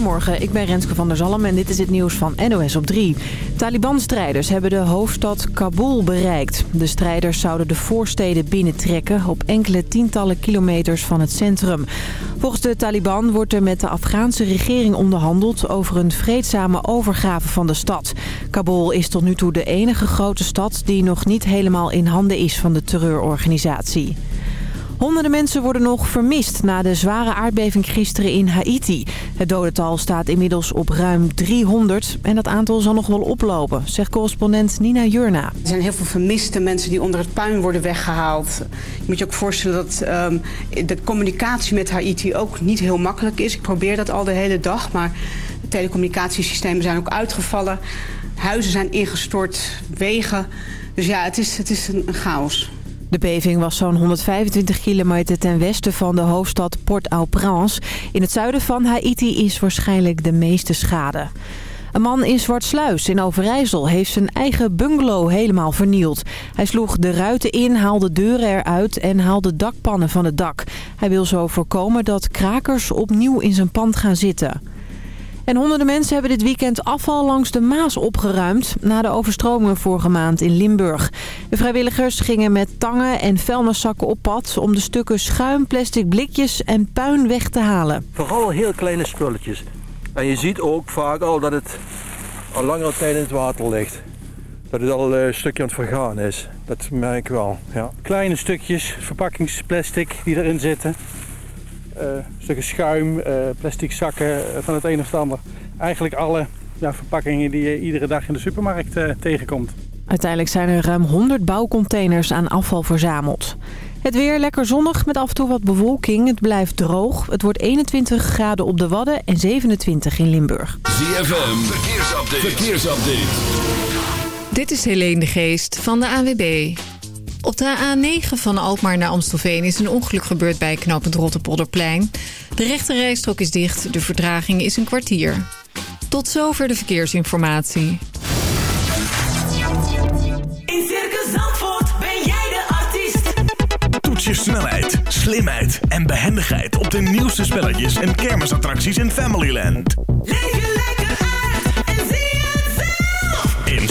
Goedemorgen, ik ben Renske van der Zalm en dit is het nieuws van NOS op 3. Taliban-strijders hebben de hoofdstad Kabul bereikt. De strijders zouden de voorsteden binnentrekken op enkele tientallen kilometers van het centrum. Volgens de Taliban wordt er met de Afghaanse regering onderhandeld over een vreedzame overgave van de stad. Kabul is tot nu toe de enige grote stad die nog niet helemaal in handen is van de terreurorganisatie. Honderden mensen worden nog vermist na de zware aardbeving gisteren in Haiti. Het dodental staat inmiddels op ruim 300 en dat aantal zal nog wel oplopen, zegt correspondent Nina Jurna. Er zijn heel veel vermiste mensen die onder het puin worden weggehaald. Je moet je ook voorstellen dat ehm, de communicatie met Haiti ook niet heel makkelijk is. Ik probeer dat al de hele dag, maar de telecommunicatiesystemen zijn ook uitgevallen. Huizen zijn ingestort, wegen. Dus ja, het is, het is een chaos. De beving was zo'n 125 kilometer ten westen van de hoofdstad Port-au-Prince. In het zuiden van Haiti is waarschijnlijk de meeste schade. Een man in Zwartsluis in Overijssel heeft zijn eigen bungalow helemaal vernield. Hij sloeg de ruiten in, haalde deuren eruit en haalde dakpannen van het dak. Hij wil zo voorkomen dat krakers opnieuw in zijn pand gaan zitten. En honderden mensen hebben dit weekend afval langs de Maas opgeruimd... na de overstromingen vorige maand in Limburg. De vrijwilligers gingen met tangen en vuilniszakken op pad... om de stukken schuim, plastic blikjes en puin weg te halen. Vooral heel kleine spulletjes. En je ziet ook vaak al dat het al langere tijd in het water ligt. Dat het al een stukje aan het vergaan is. Dat merk ik wel, ja. Kleine stukjes verpakkingsplastic die erin zitten. Uh, stukken schuim, uh, plastic zakken van het een of het ander. Eigenlijk alle ja, verpakkingen die je iedere dag in de supermarkt uh, tegenkomt. Uiteindelijk zijn er ruim 100 bouwcontainers aan afval verzameld. Het weer lekker zonnig met af en toe wat bewolking. Het blijft droog. Het wordt 21 graden op de Wadden en 27 in Limburg. ZFM, verkeersupdate. verkeersupdate. Dit is Helene de Geest van de AWB. Op de A9 van Alkmaar naar Amstelveen is een ongeluk gebeurd bij knooppunt Rotterpolderplein. De rechte rijstrook is dicht, de verdraging is een kwartier. Tot zover de verkeersinformatie. In Circus Zandvoort ben jij de artiest. Toets je snelheid, slimheid en behendigheid op de nieuwste spelletjes en kermisattracties in Familyland. Leef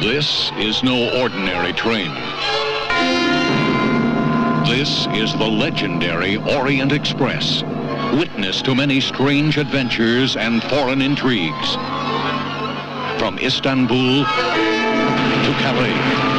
This is no ordinary train. This is the legendary Orient Express, witness to many strange adventures and foreign intrigues. From Istanbul to Calais.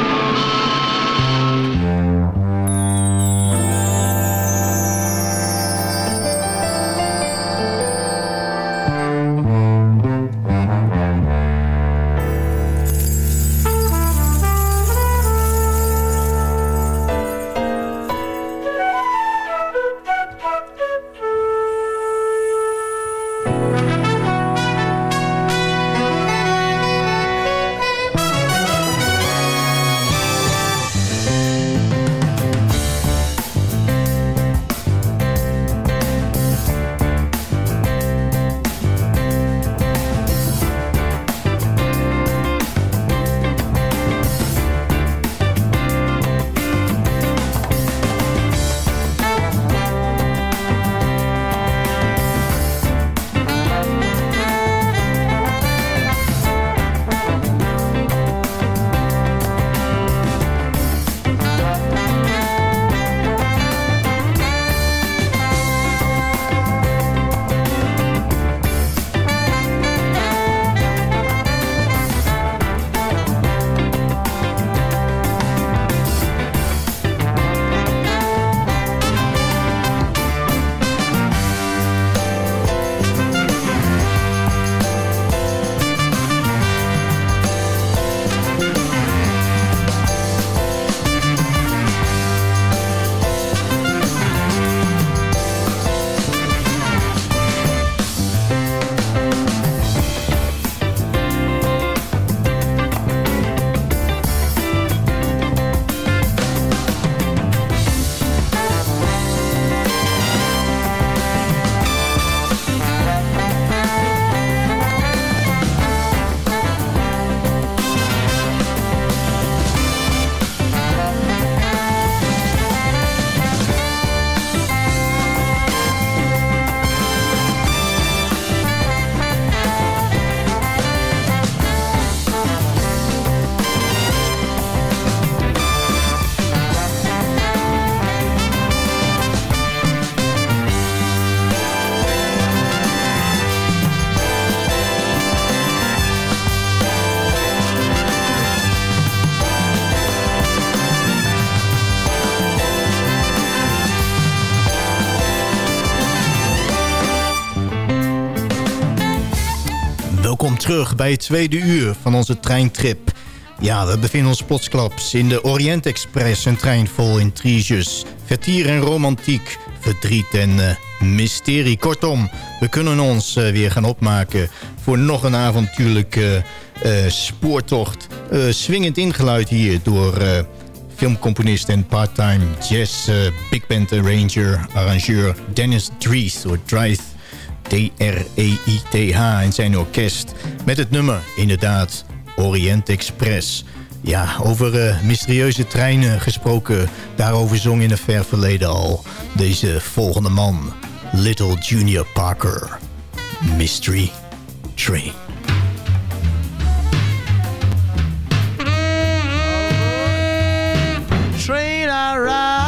terug bij het tweede uur van onze treintrip. Ja, we bevinden ons plotsklaps in de Orient Express. Een trein vol intriges, vertier en romantiek, verdriet en eh, mysterie. Kortom, we kunnen ons eh, weer gaan opmaken voor nog een avontuurlijke eh, spoortocht. swingend ingeluid hier door filmcomponist en part-time jazz big band arranger, arrangeur Dennis Dries. of Dries T-R-E-I-T-H in zijn orkest. Met het nummer, inderdaad, Orient Express. Ja, over eh, mysterieuze treinen gesproken. Daarover zong in het ver verleden al deze volgende man. Little Junior Parker. Mystery Train. Train I ride.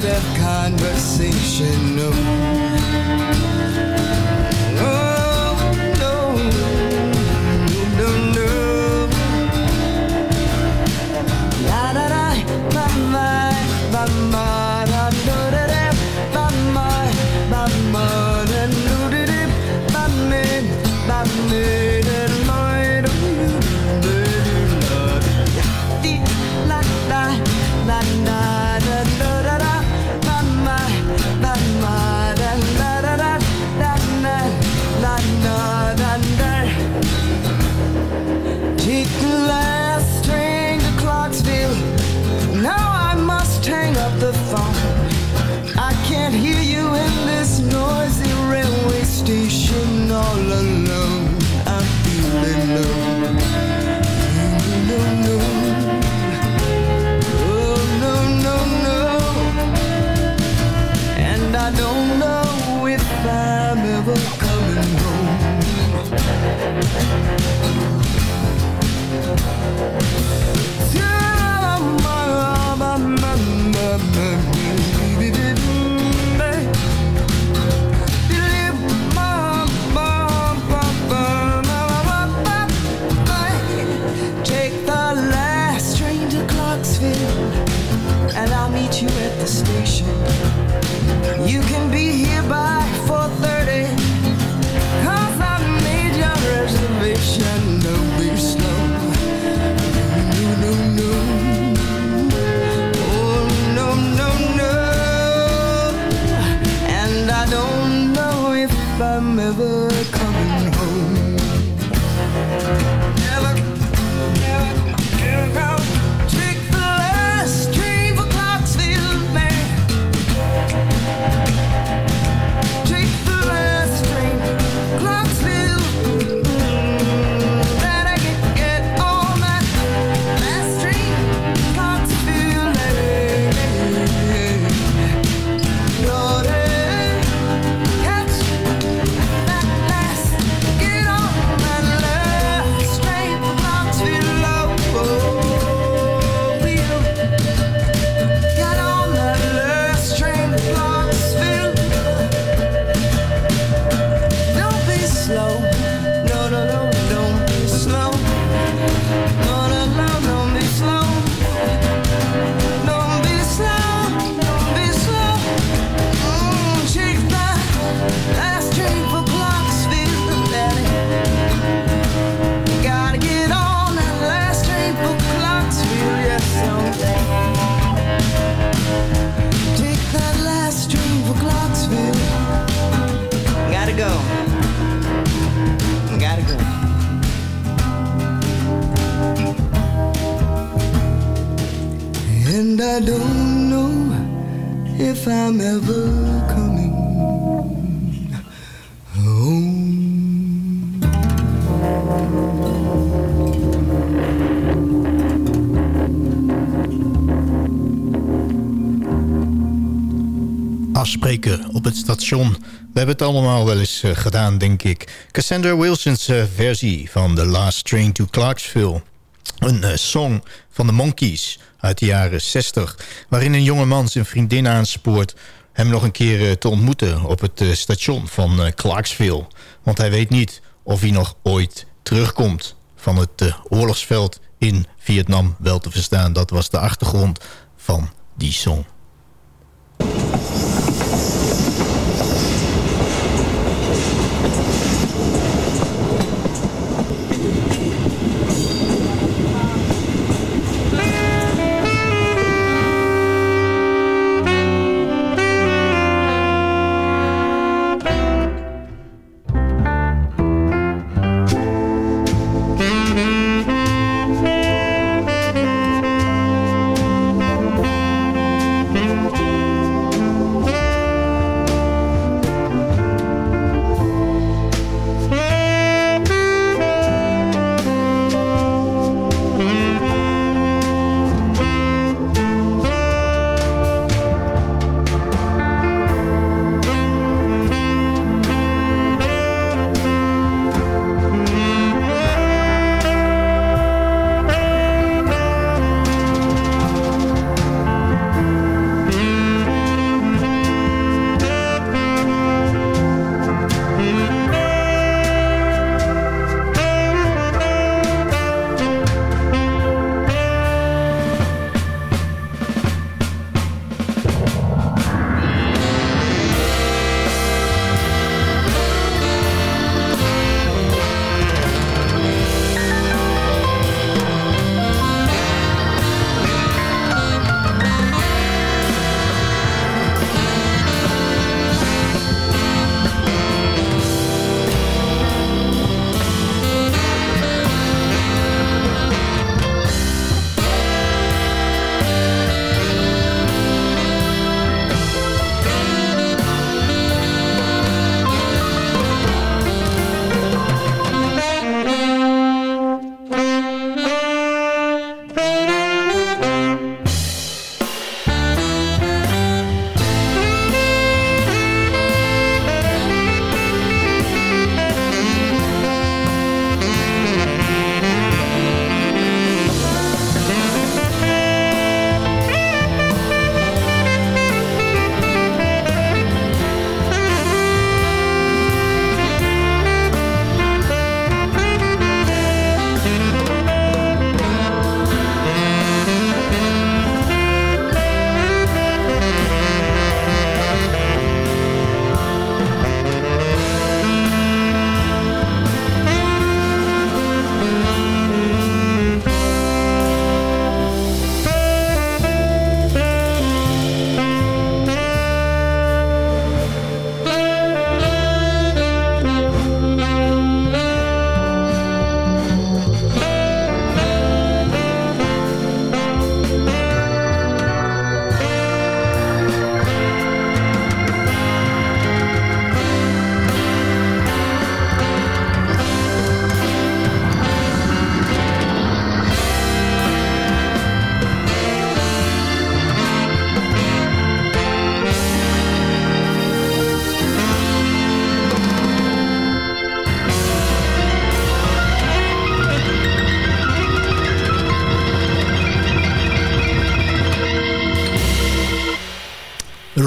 bit of conversation. Spreken op het station. We hebben het allemaal wel eens eh, gedaan, denk ik. Cassandra Wilson's eh, versie van The Last Train to Clarksville. Een eh, song van de Monkees uit de jaren 60... waarin een jonge man zijn vriendin aanspoort... hem nog een keer te ontmoeten op het station van Clarksville. Want hij weet niet of hij nog ooit terugkomt van het oorlogsveld in Vietnam wel te verstaan. Dat was de achtergrond van die song.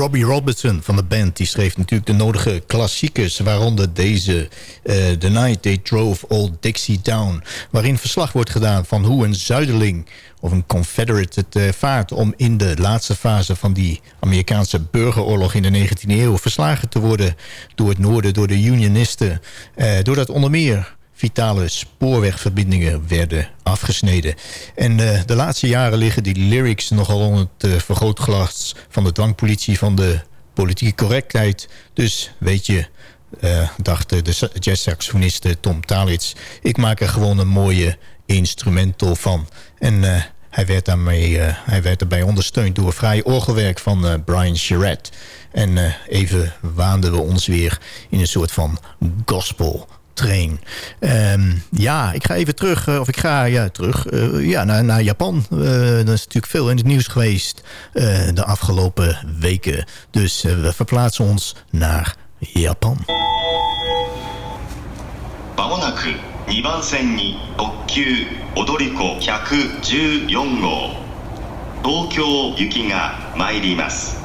Robbie Robertson van de band. Die schreef natuurlijk de nodige klassiekers... waaronder deze eh, The Night They Drove Old Dixie Down... waarin verslag wordt gedaan van hoe een zuiderling of een Confederate het uh, vaart... om in de laatste fase van die Amerikaanse burgeroorlog in de 19e eeuw... verslagen te worden door het noorden, door de unionisten... Uh, doordat onder meer vitale spoorwegverbindingen werden afgesneden. En uh, de laatste jaren liggen die lyrics nogal onder het uh, vergrootglas... van de dwangpolitie van de politieke correctheid. Dus weet je, uh, dacht de jazzsaxofonist Tom Talitz... ik maak er gewoon een mooie instrumental van. En hij, werd daarmee, hij werd daarbij ondersteund door vrij orgelwerk van Brian Charette. En even waanden we ons weer in een soort van gospel train. Um, ja, ik ga even terug, uh, of ik ga ja, terug uh, ja, naar, naar Japan. Uh, er is natuurlijk veel in het nieuws geweest de afgelopen weken. Dus we verplaatsen ons naar Japan. まもなく2番線に特急踊り子114号東京行きが参ります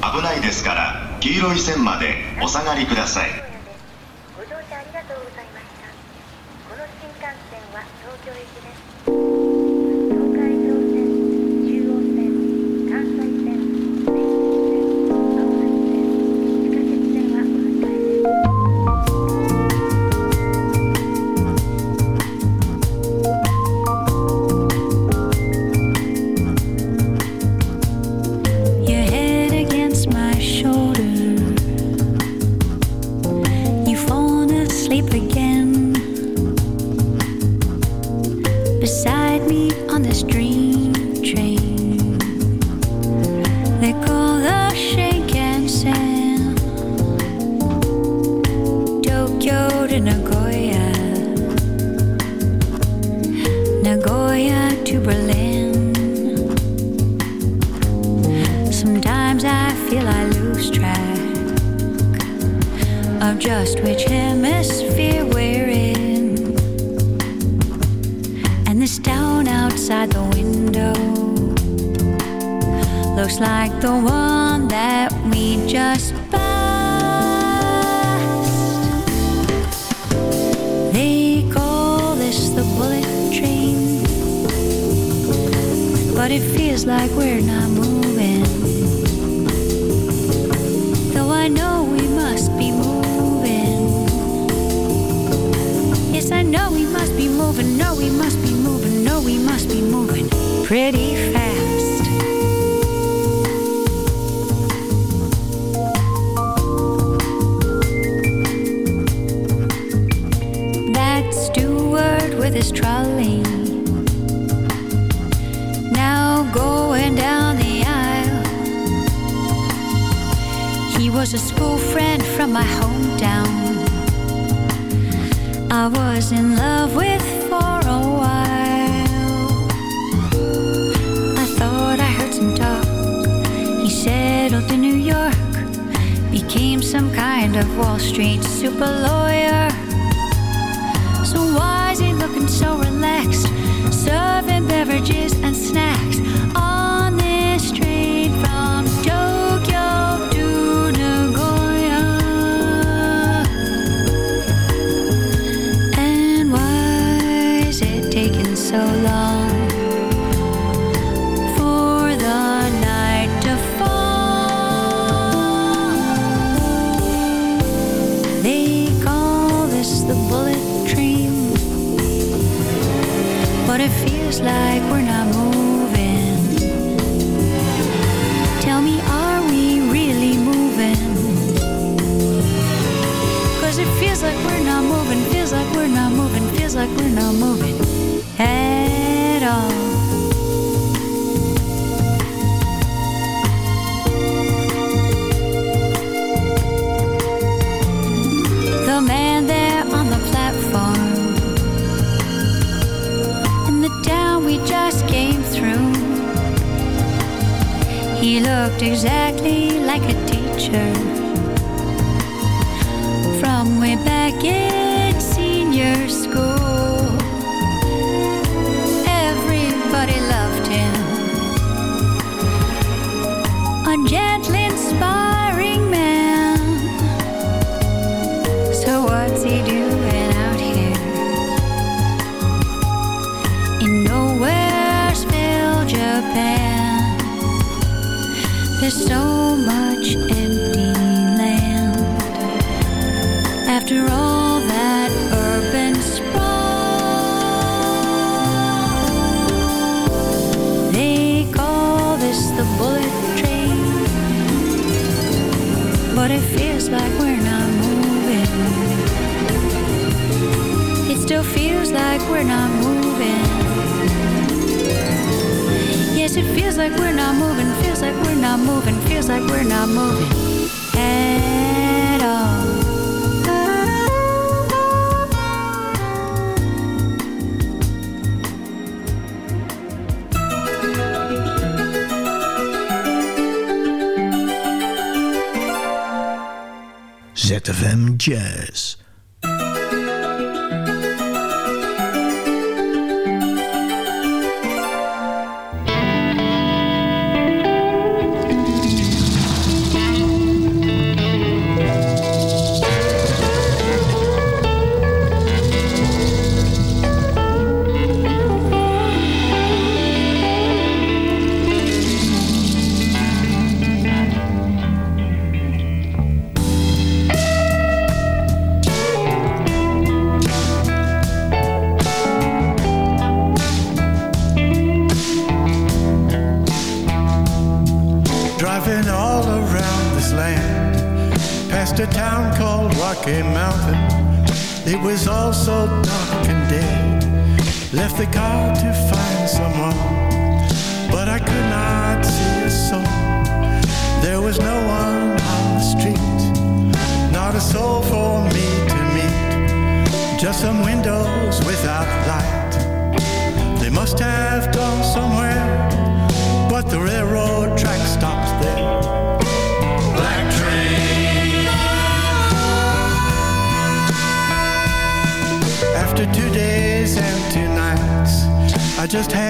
危ないですから黄色い線までお下がりください some kind of Wall Street super lawyer. So why is he looking so relaxed Serving beverages and snacks. like we're not moving at all. The man there on the platform in the town we just came through, he looked exactly like a teacher FM Jazz. just had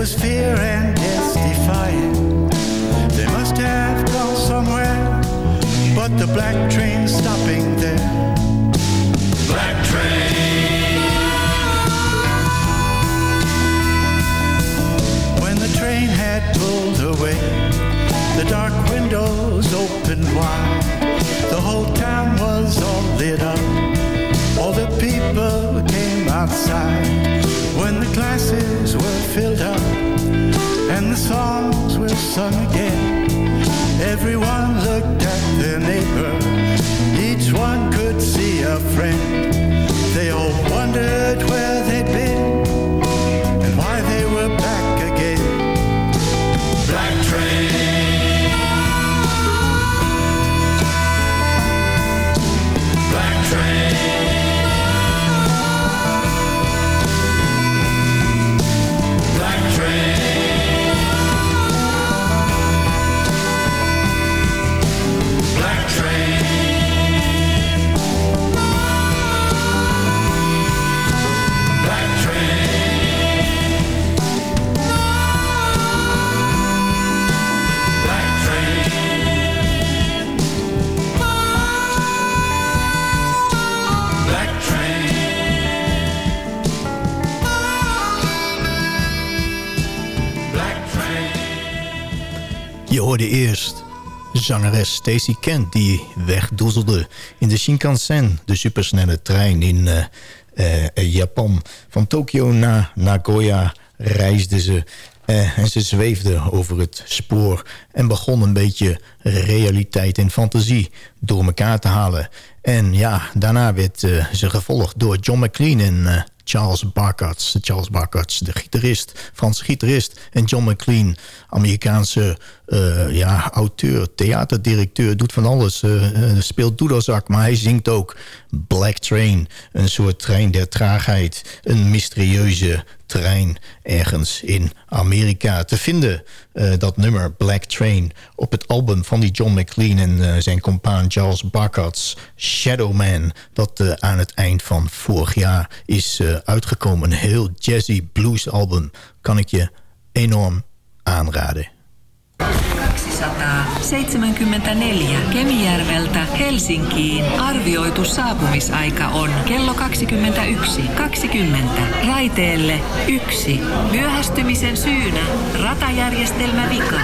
was fear and death defying? They must have gone somewhere, but the black train stopping there. Black train. When the train had pulled away. The dark windows opened wide. The whole town was all lit up. All the people came outside when the classes were filled up songs were sung again. Everyone looked at their neighbor. Each one could see a friend. They all wondered where Je hoorde eerst zangeres Stacey Kent die wegdoezelde in de Shinkansen, de supersnelle trein in eh, eh, Japan. Van Tokio naar Nagoya reisde ze eh, en ze zweefde over het spoor en begon een beetje realiteit en fantasie door elkaar te halen. En ja, daarna werd eh, ze gevolgd door John McLean en eh, Charles Barkatz. Charles Barkatz, de gitarist, Franse gitarist. En John McLean, Amerikaanse eh, ja, auteur, theaterdirecteur. Doet van alles, eh, speelt doedelzak, maar hij zingt ook Black Train. Een soort trein der traagheid. Een mysterieuze trein ergens in Amerika te vinden. dat nummer Black Train op het album van die John McLean en zijn compaan Charles Barkatz, Shadow Man, dat aan het eind van vorig jaar is uitgekomen. Een heel jazzy blues album kan ik je enorm aanraden. 274 Kemijärveltä Helsinkiin arvioitu saapumisaika on kello 21.20. Raiteelle 1. Myöhästymisen syynä ratajärjestelmä vika.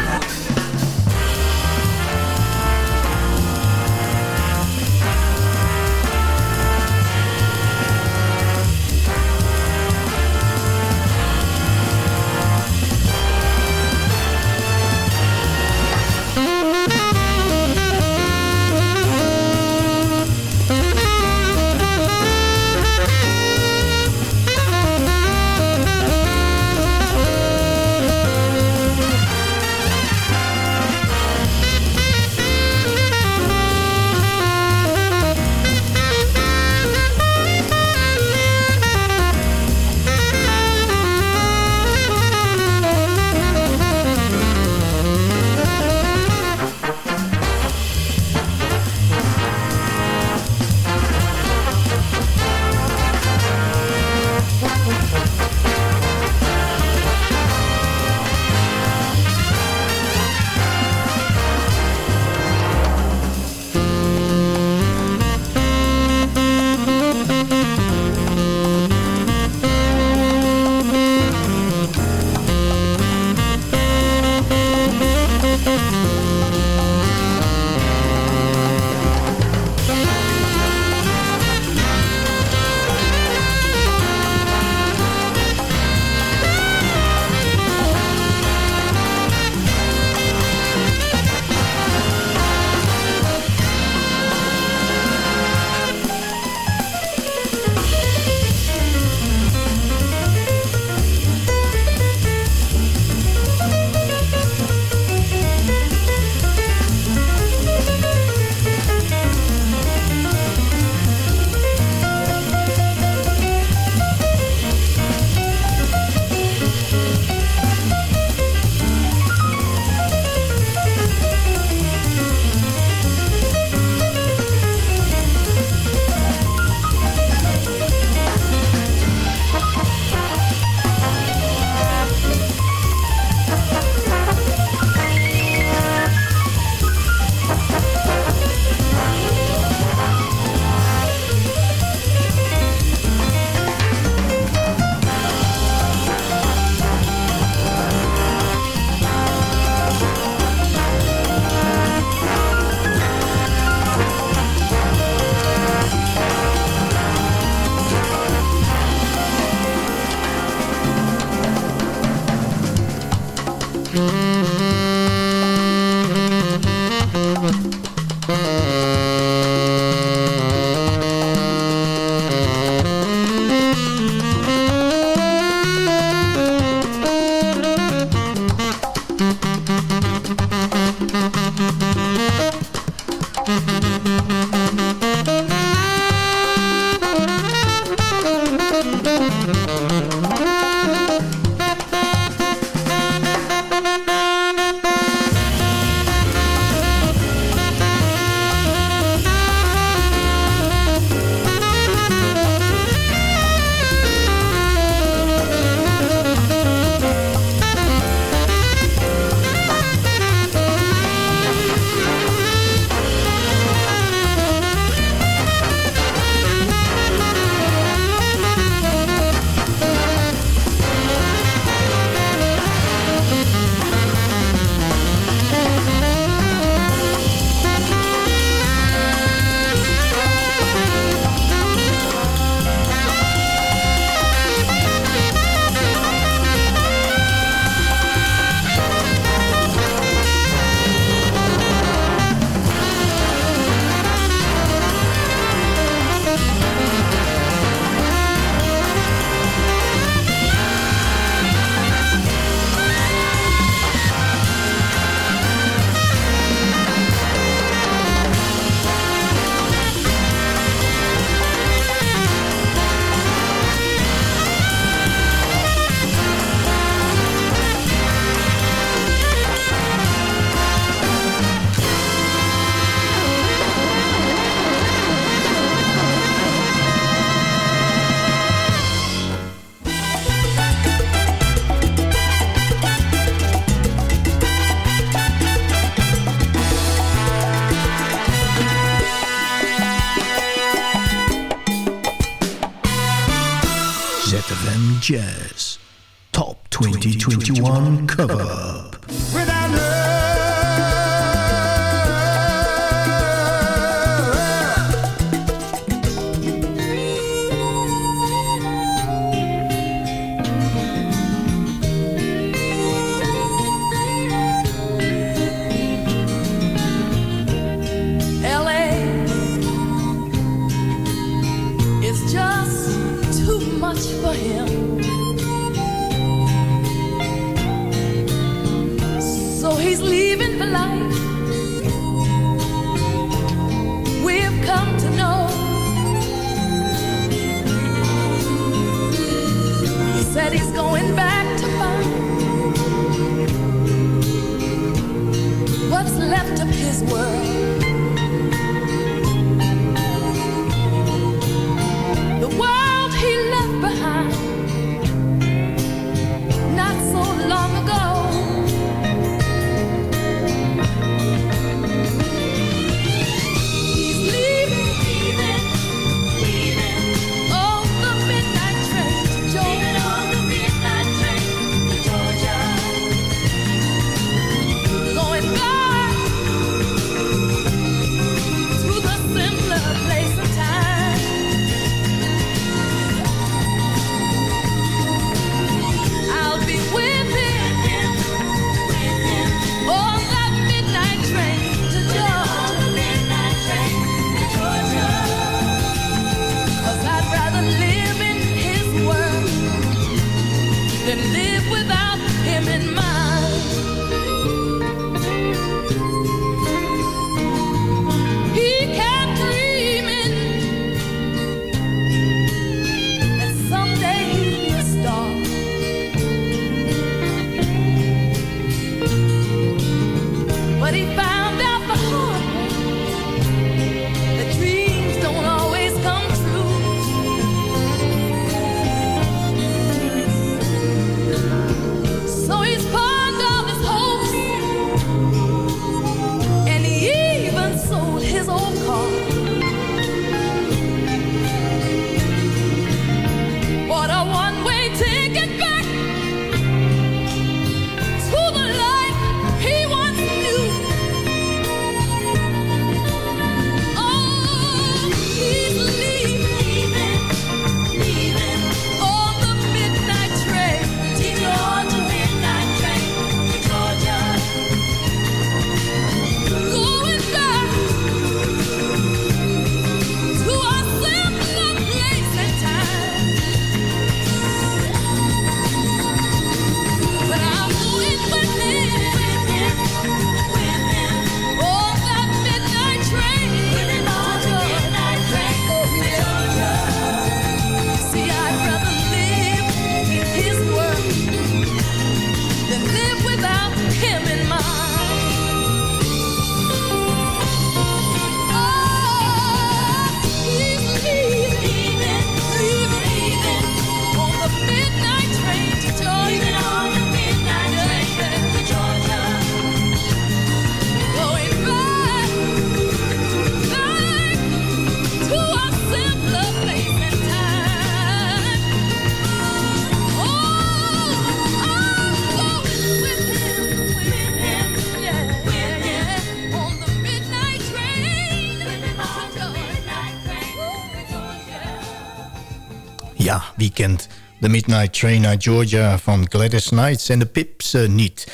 The Midnight Train uit Georgia van Gladys Knights en de Pips eh, niet.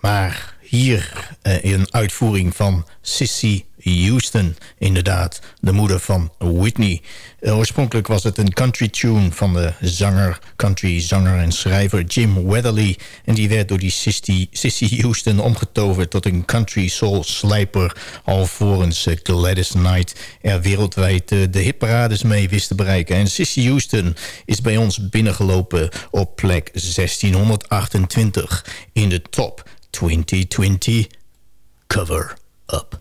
Maar hier eh, in een uitvoering van Sissy Houston. Inderdaad, de moeder van Whitney. Eh, oorspronkelijk was het een country tune van de zanger, country zanger en schrijver Jim Weatherly. En die werd door die Sissy, Houston omgetoverd tot een country soul slijper. Alvorens eh, Gladys Knight er wereldwijd eh, de hitparades mee wist te bereiken. En Sissy Houston is bij ons binnengelopen op plek 1628 in de top 2020 cover-up.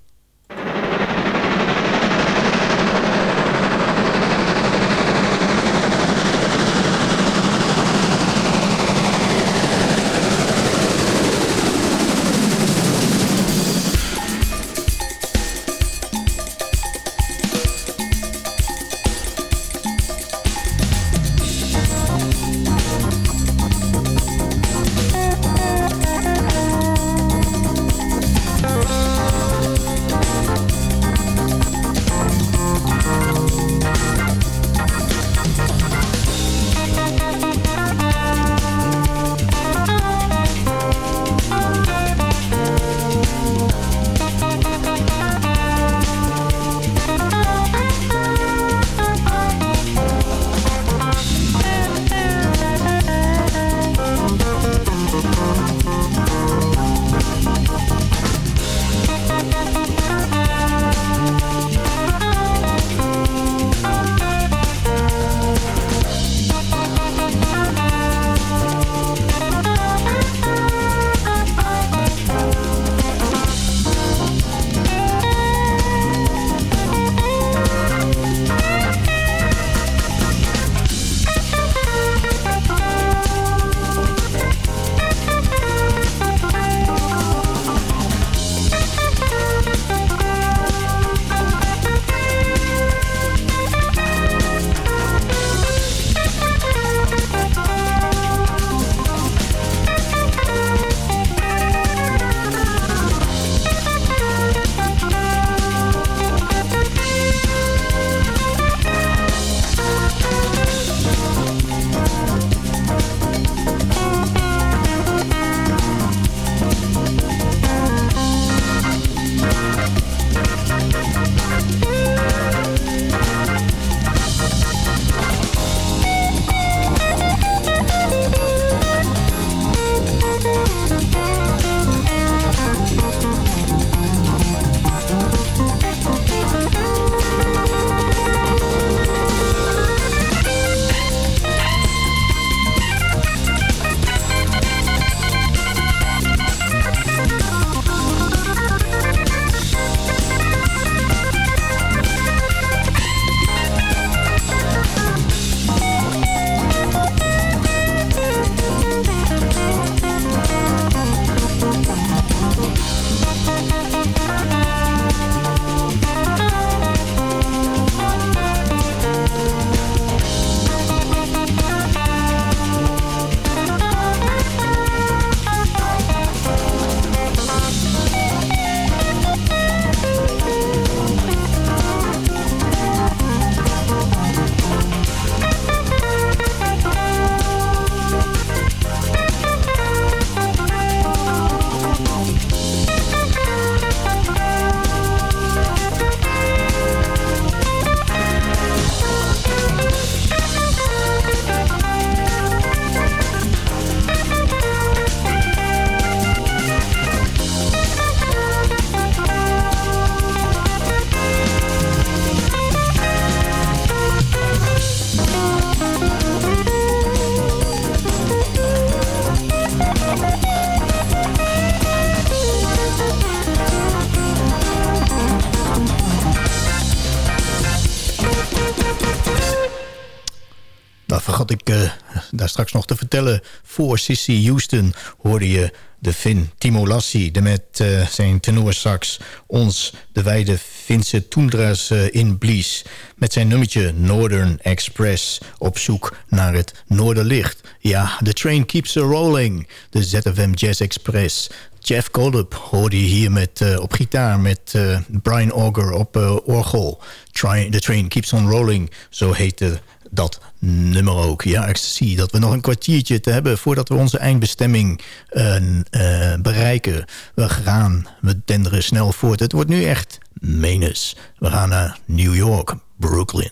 Voor Sissy Houston hoorde je de Fin Timo Lassi... de met eh, zijn tenorsax ons de wijde Finse toendra's eh, in blies... met zijn nummertje Northern Express op zoek naar het Noorderlicht. Ja, the train keeps a rolling, de ZFM Jazz Express... Jeff Golub hoorde je hier met, eh, op gitaar met Brian Auger op orgel. Try, the Train Keeps on Rolling, zo heette dat nummer ook. Ja, ik zie dat we nog een kwartiertje te hebben... voordat we onze eindbestemming eh, eh, bereiken. We gaan, we denderen snel voort. Het wordt nu echt menus. We gaan naar New York, Brooklyn.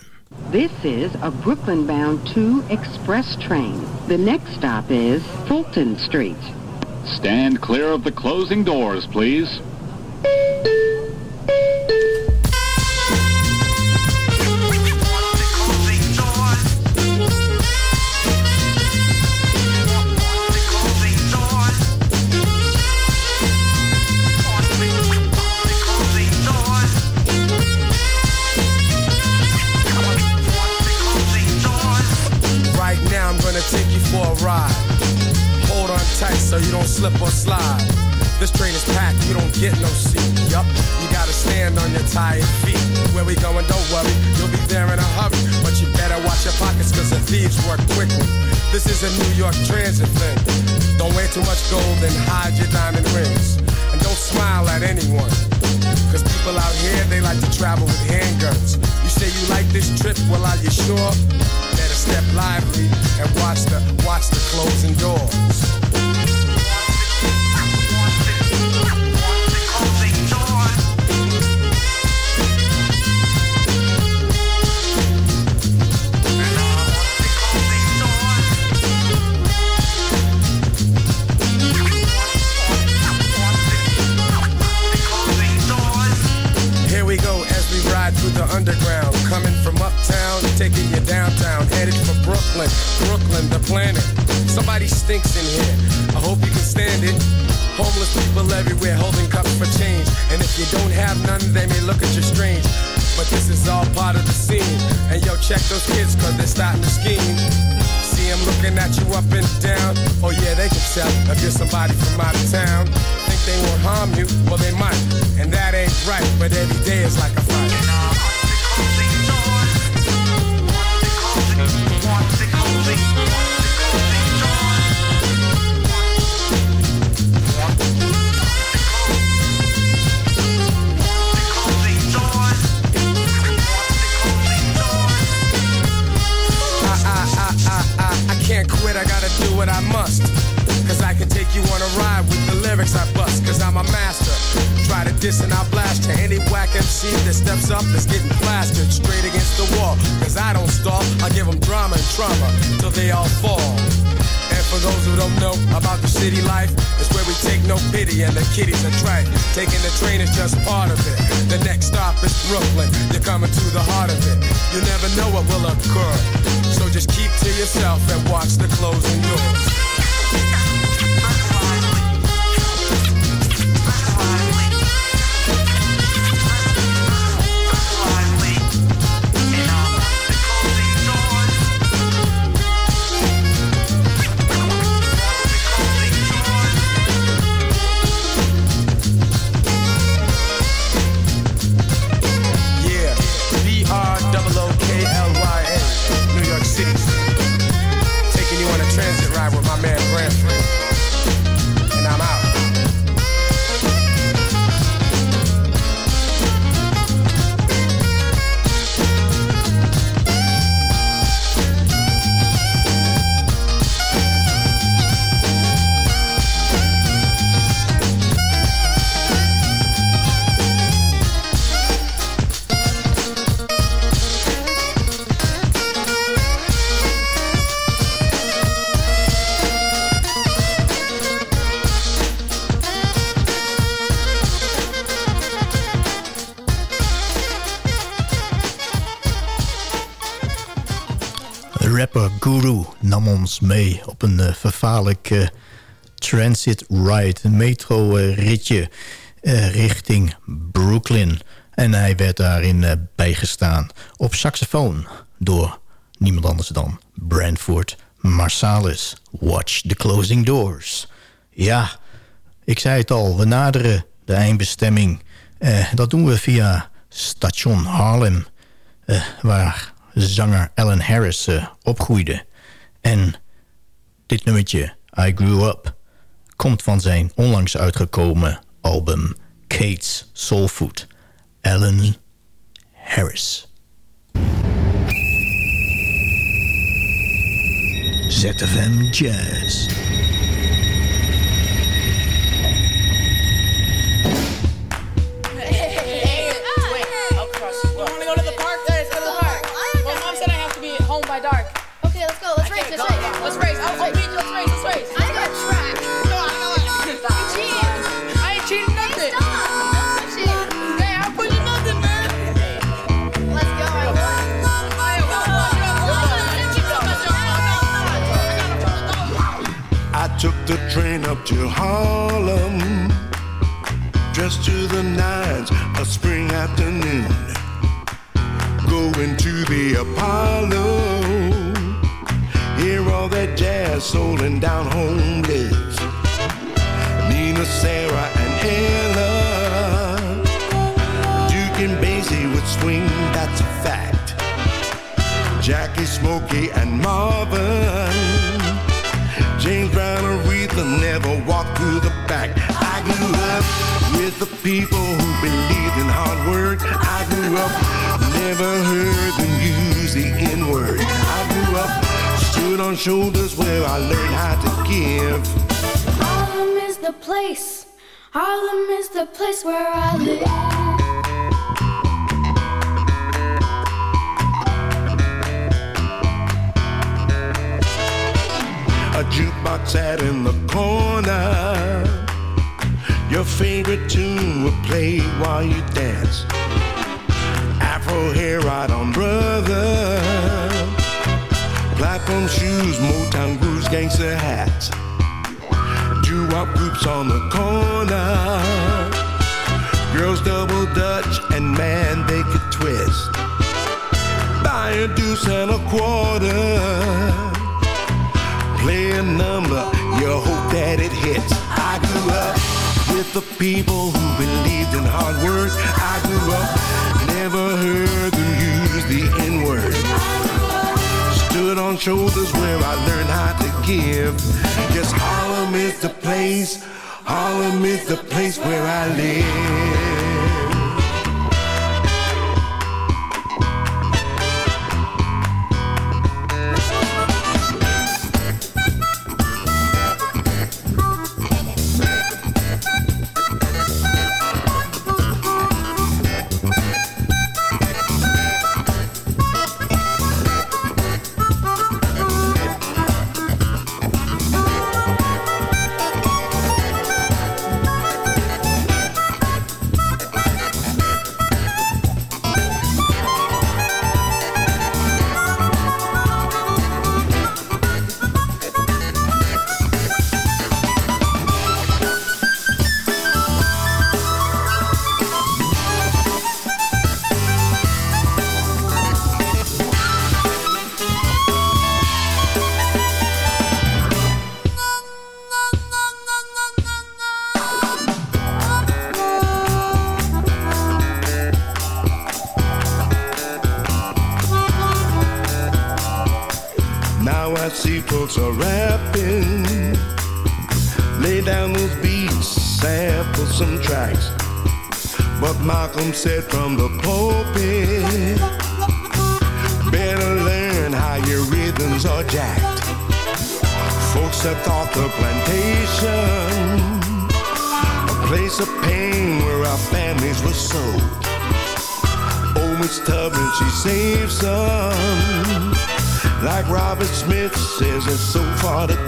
This is a Brooklyn bound 2 express train. The next stop is Fulton Street. Stand clear of the closing doors, please. Ride. Hold on tight so you don't slip or slide. This train is packed, you don't get no seat. Yup, you gotta stand on your tired feet. Where we going, don't worry, you'll be there in a hurry. But you better watch your pockets, cause the thieves work quickly. This is a New York transit thing. Don't wear too much gold and hide your diamond rings. And don't smile at anyone. Cause people out here, they like to travel with handguns. You say you like this trip, well, are you sure? Better step lively and watch the, watch the closing doors. Taking you downtown. Headed for Brooklyn, Brooklyn, the planet. Somebody stinks in here. I hope you can stand it. Homeless people everywhere holding cups for change. And if you don't have none, they may look at you strange. But this is all part of the scene. And yo, check those kids, cause they're starting to scheme. See them looking at you up and down. Oh yeah, they can tell if you're somebody from out of town. Think they won't harm you, well they might. And that ain't right, but every day is like a fight. I, I, I, I can't quit, I gotta do what I must. You on a ride with the lyrics I bust, cause I'm a master. Try to diss and I'll blast to Any whack MC that steps up is getting plastered straight against the wall. Cause I don't stall, I give them drama and trauma till they all fall. And for those who don't know about the city life, it's where we take no pity and the kiddies are trite. Taking the train is just part of it. The next stop is Brooklyn. You're coming to the heart of it. You never know what will occur. So just keep to yourself and watch the closing doors. Nam ons mee op een eh, vervaarlijk eh, transit ride. Een metro eh, richting Brooklyn. En hij werd daarin bijgestaan op saxofoon door niemand anders dan Brentford Marsalis. Watch the closing doors. Ja, ik zei het al, we naderen de eindbestemming. Dat doen we via station Harlem, waar zanger Alan Harris opgroeide. En dit nummertje, I Grew Up, komt van zijn onlangs uitgekomen album Kate's Soul Food. Alan Harris. ZFM Jazz. was raised. I was raised. Shoulders where I learned how to give. Harlem is the place. Harlem is the place where I live. A jukebox sat in the corner. Your favorite tune would play while you dance. Afro hair right on brother. Platform shoes, Motown grooves, gangster hats. Doo-wop groups on the corner. Girls double dutch and man they could twist. Buy a deuce and a quarter play a number, you hope that it hits. I grew up with the people who believed in hard work. I grew up, On shoulders where I learned how to give. Yes, Harlem is the place, Harlem is the place where I live.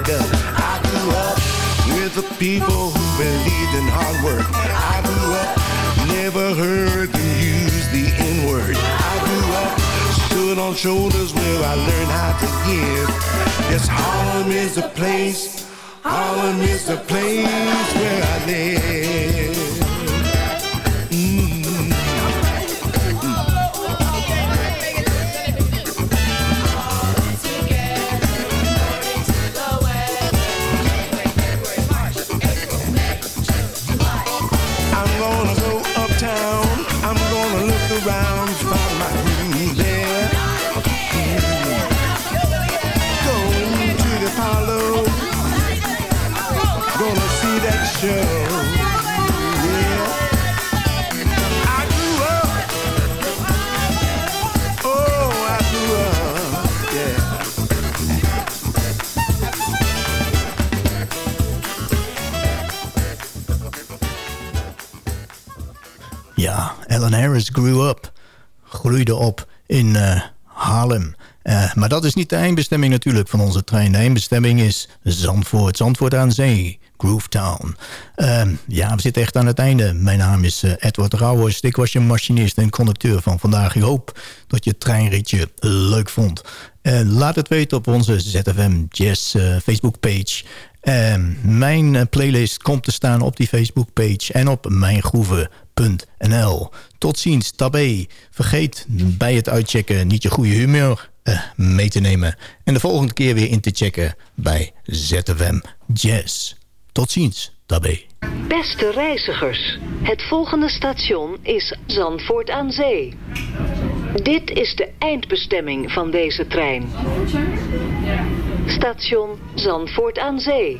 I grew up with the people who believed in hard work. I grew up, never heard them use the N word. I grew up, stood on shoulders where I learned how to give. Yes, Harlem is a place, Harlem is a place where I live. Harris grew up. Groeide op in eh, Haarlem. Eh, maar dat is niet de eindbestemming natuurlijk van onze trein. De eindbestemming is Zandvoort. Zandvoort aan zee. Groovetown. Ehm, ja, we zitten echt aan het einde. Mijn naam is eh, Edward Rauwers. Ik was je machinist en conducteur van vandaag. Ik hoop dat je het treinritje leuk vond. Laat het weten op onze ZFM Jazz uh, Facebook page. Ehm, mijn uh, playlist komt te staan op die Facebook page en op mijngroeven.nl. Tot ziens, tabé. Vergeet bij het uitchecken niet je goede humeur uh, mee te nemen. En de volgende keer weer in te checken bij ZFM Jazz. Tot ziens, tabé. Beste reizigers, het volgende station is Zandvoort aan Zee. Dit is de eindbestemming van deze trein. Station Zandvoort aan Zee.